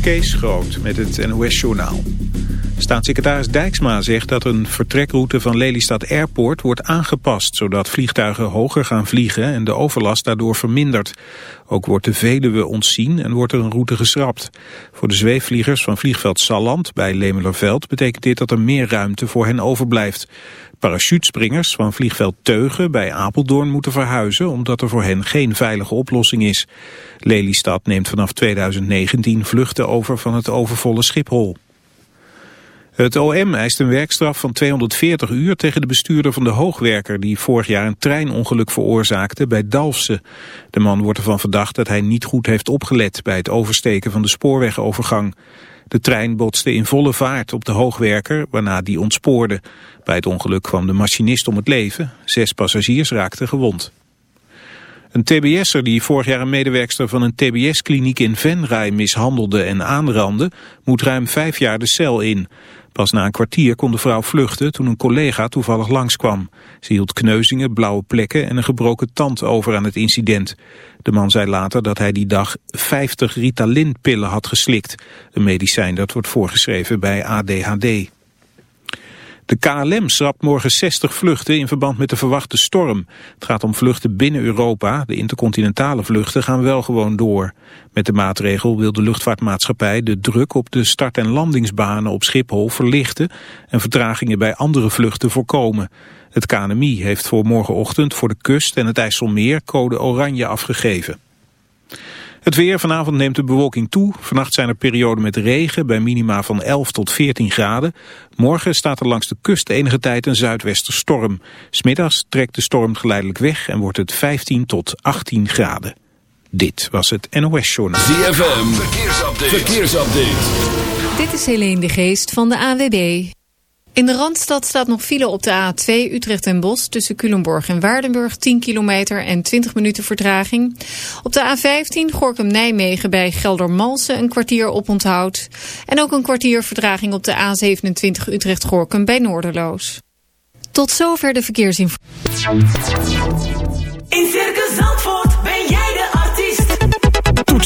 Kees Groot met het NOS-journaal. Staatssecretaris Dijksma zegt dat een vertrekroute van Lelystad Airport wordt aangepast... zodat vliegtuigen hoger gaan vliegen en de overlast daardoor vermindert. Ook wordt de Veluwe ontzien en wordt er een route geschrapt. Voor de zweefvliegers van vliegveld Salland bij Lemelerveld... betekent dit dat er meer ruimte voor hen overblijft. Parachutespringers van vliegveld Teugen bij Apeldoorn moeten verhuizen... omdat er voor hen geen veilige oplossing is. Lelystad neemt vanaf 2019 vluchten over van het overvolle Schiphol. Het OM eist een werkstraf van 240 uur tegen de bestuurder van de hoogwerker die vorig jaar een treinongeluk veroorzaakte bij Dalfsen. De man wordt ervan verdacht dat hij niet goed heeft opgelet bij het oversteken van de spoorwegovergang. De trein botste in volle vaart op de hoogwerker, waarna die ontspoorde. Bij het ongeluk kwam de machinist om het leven. Zes passagiers raakten gewond. Een tbs'er die vorig jaar een medewerkster van een tbs-kliniek in Venray mishandelde en aanrandde, moet ruim vijf jaar de cel in. Pas na een kwartier kon de vrouw vluchten toen een collega toevallig langskwam. Ze hield kneuzingen, blauwe plekken en een gebroken tand over aan het incident. De man zei later dat hij die dag 50 Ritalin-pillen had geslikt. Een medicijn dat wordt voorgeschreven bij ADHD. De KLM schrapt morgen 60 vluchten in verband met de verwachte storm. Het gaat om vluchten binnen Europa. De intercontinentale vluchten gaan wel gewoon door. Met de maatregel wil de luchtvaartmaatschappij de druk op de start- en landingsbanen op Schiphol verlichten en vertragingen bij andere vluchten voorkomen. Het KNMI heeft voor morgenochtend voor de kust en het IJsselmeer code oranje afgegeven. Het weer, vanavond neemt de bewolking toe. Vannacht zijn er perioden met regen bij minima van 11 tot 14 graden. Morgen staat er langs de kust enige tijd een zuidwesterstorm. Smiddags trekt de storm geleidelijk weg en wordt het 15 tot 18 graden. Dit was het NOS Journal. ZFM, verkeersupdate. verkeersupdate. Dit is Helene de Geest van de AWB. In de Randstad staat nog file op de A2 Utrecht en Bos tussen Culemborg en Waardenburg 10 kilometer en 20 minuten vertraging. Op de A15 Gorkum-Nijmegen bij Geldermalsen een kwartier op onthoud. En ook een kwartier vertraging op de A27 Utrecht-Gorkum bij Noorderloos. Tot zover de verkeersinformatie. In Circus Zandvoort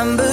September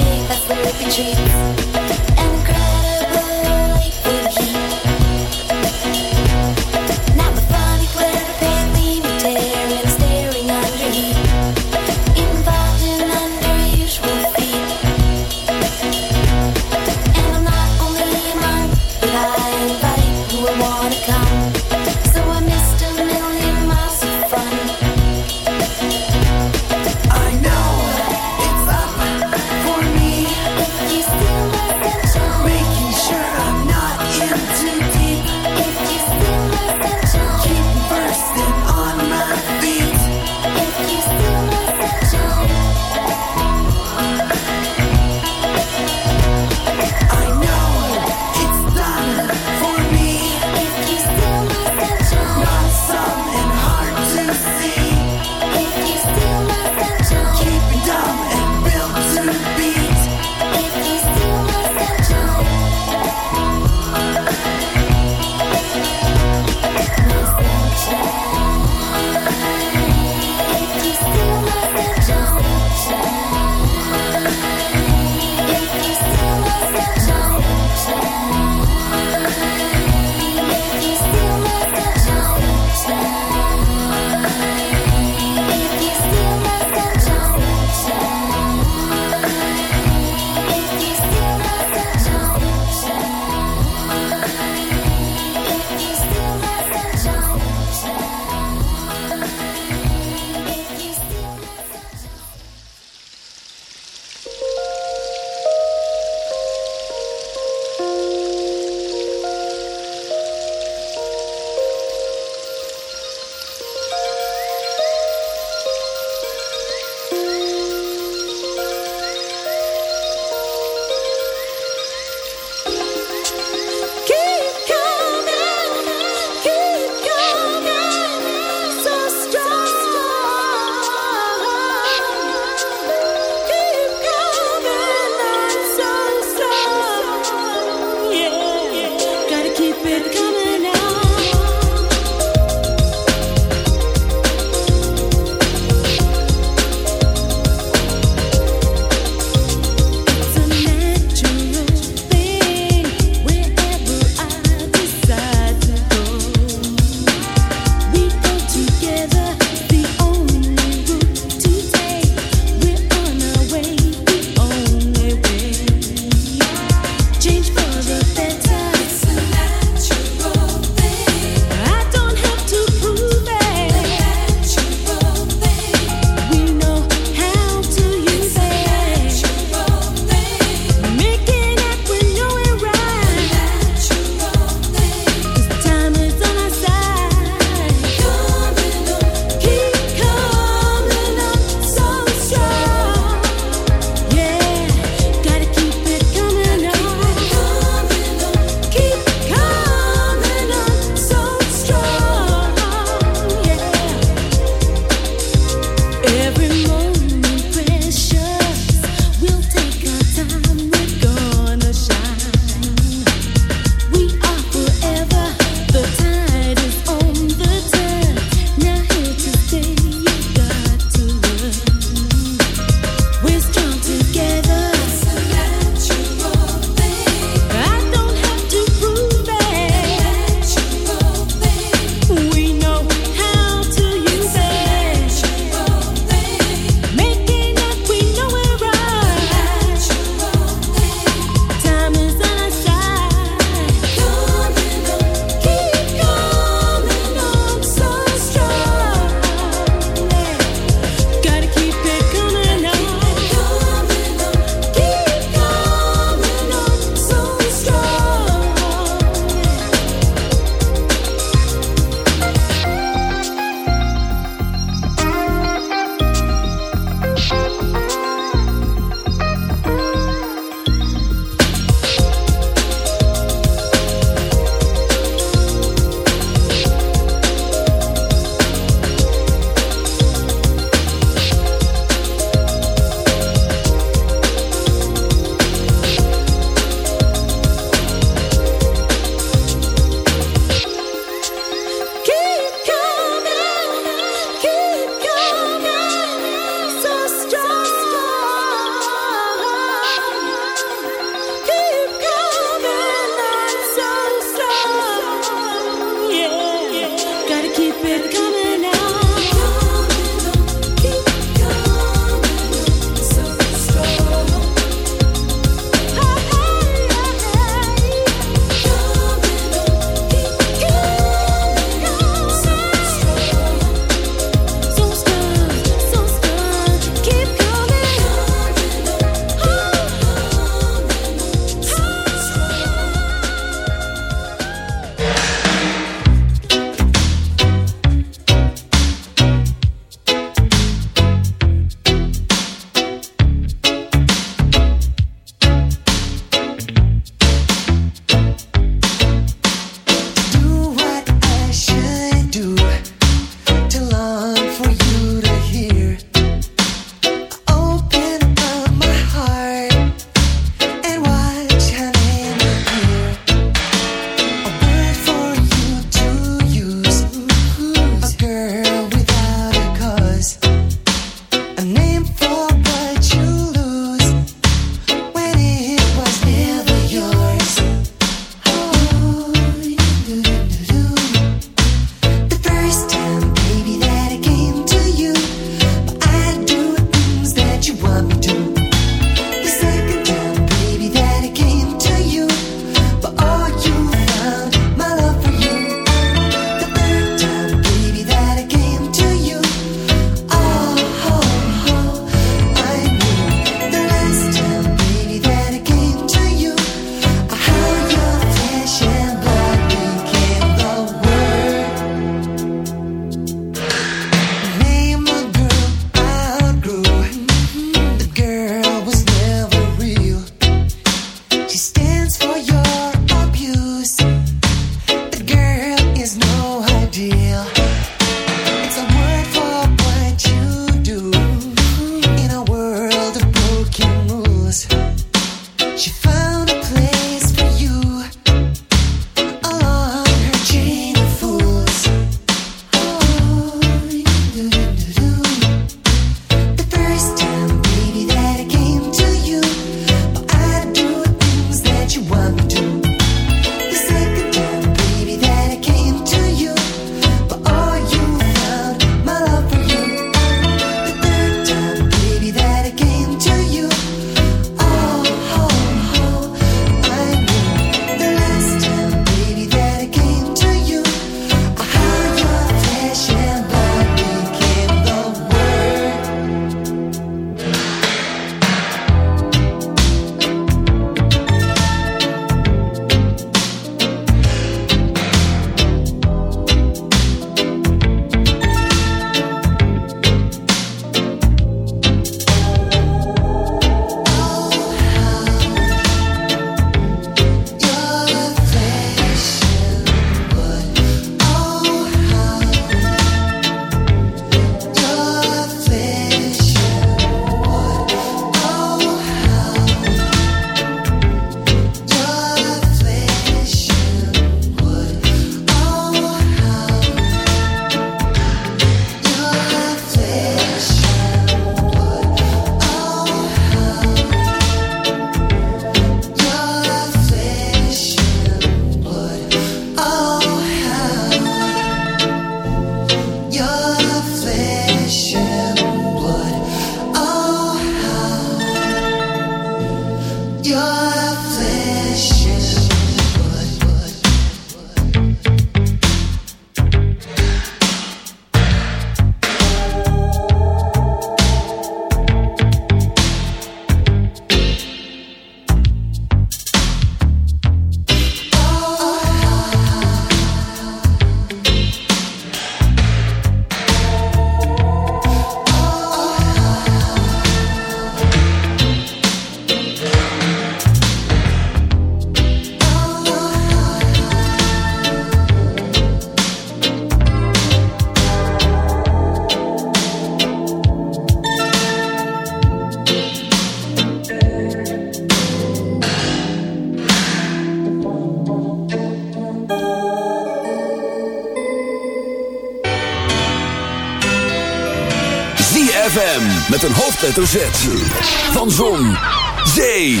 hoofdletter. Van Zon, Zee,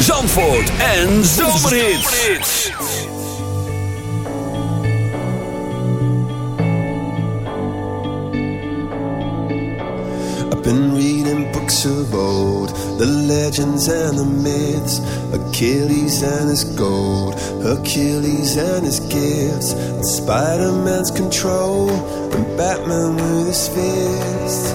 Zandvoort en Zomerhits. I've been reading books of old, the legends and the myths, Achilles and his gold, Hercules and his gifts, Spider-Man's control, and Batman with his fist.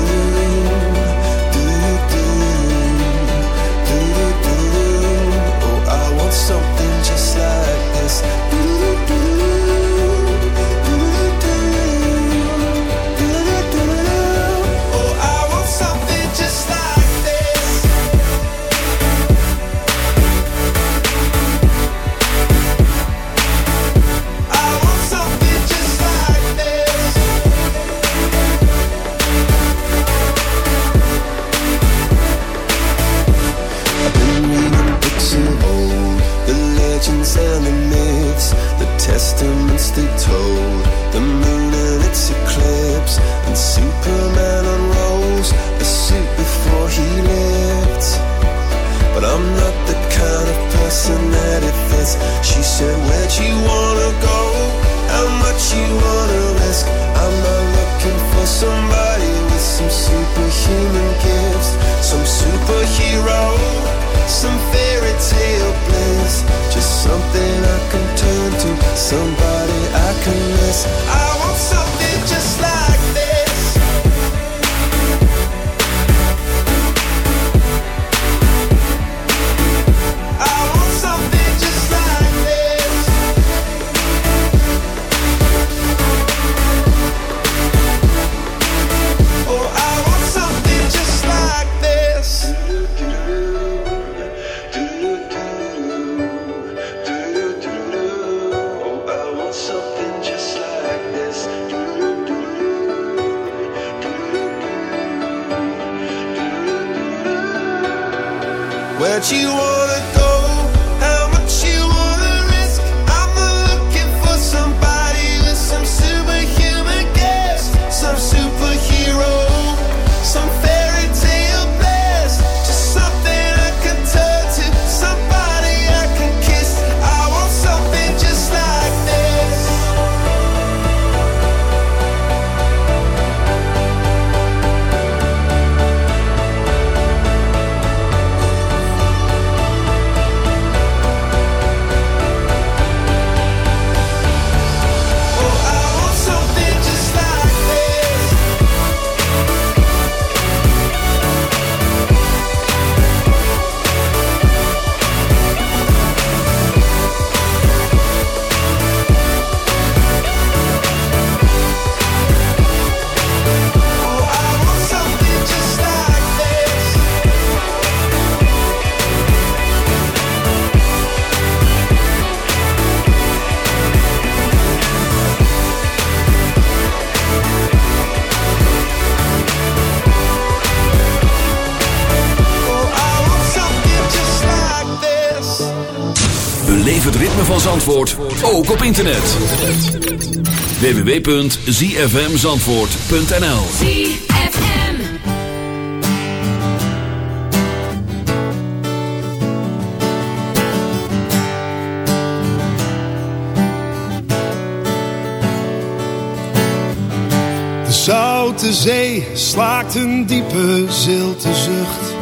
This. Zandvoort, ook op internet. www.zfmzandvoort.nl ZFM. De zoute zee slaakt een diepe zilte zucht.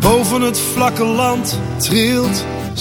Boven het vlakke land trilt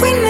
We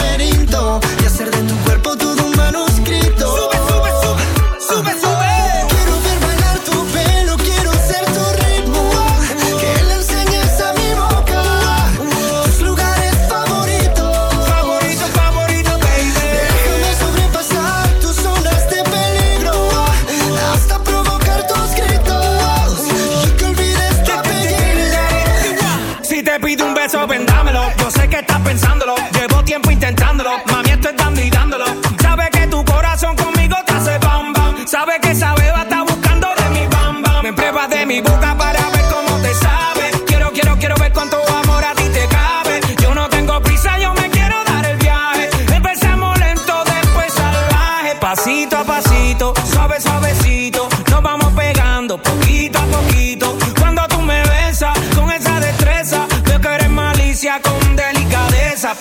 Sabe que esa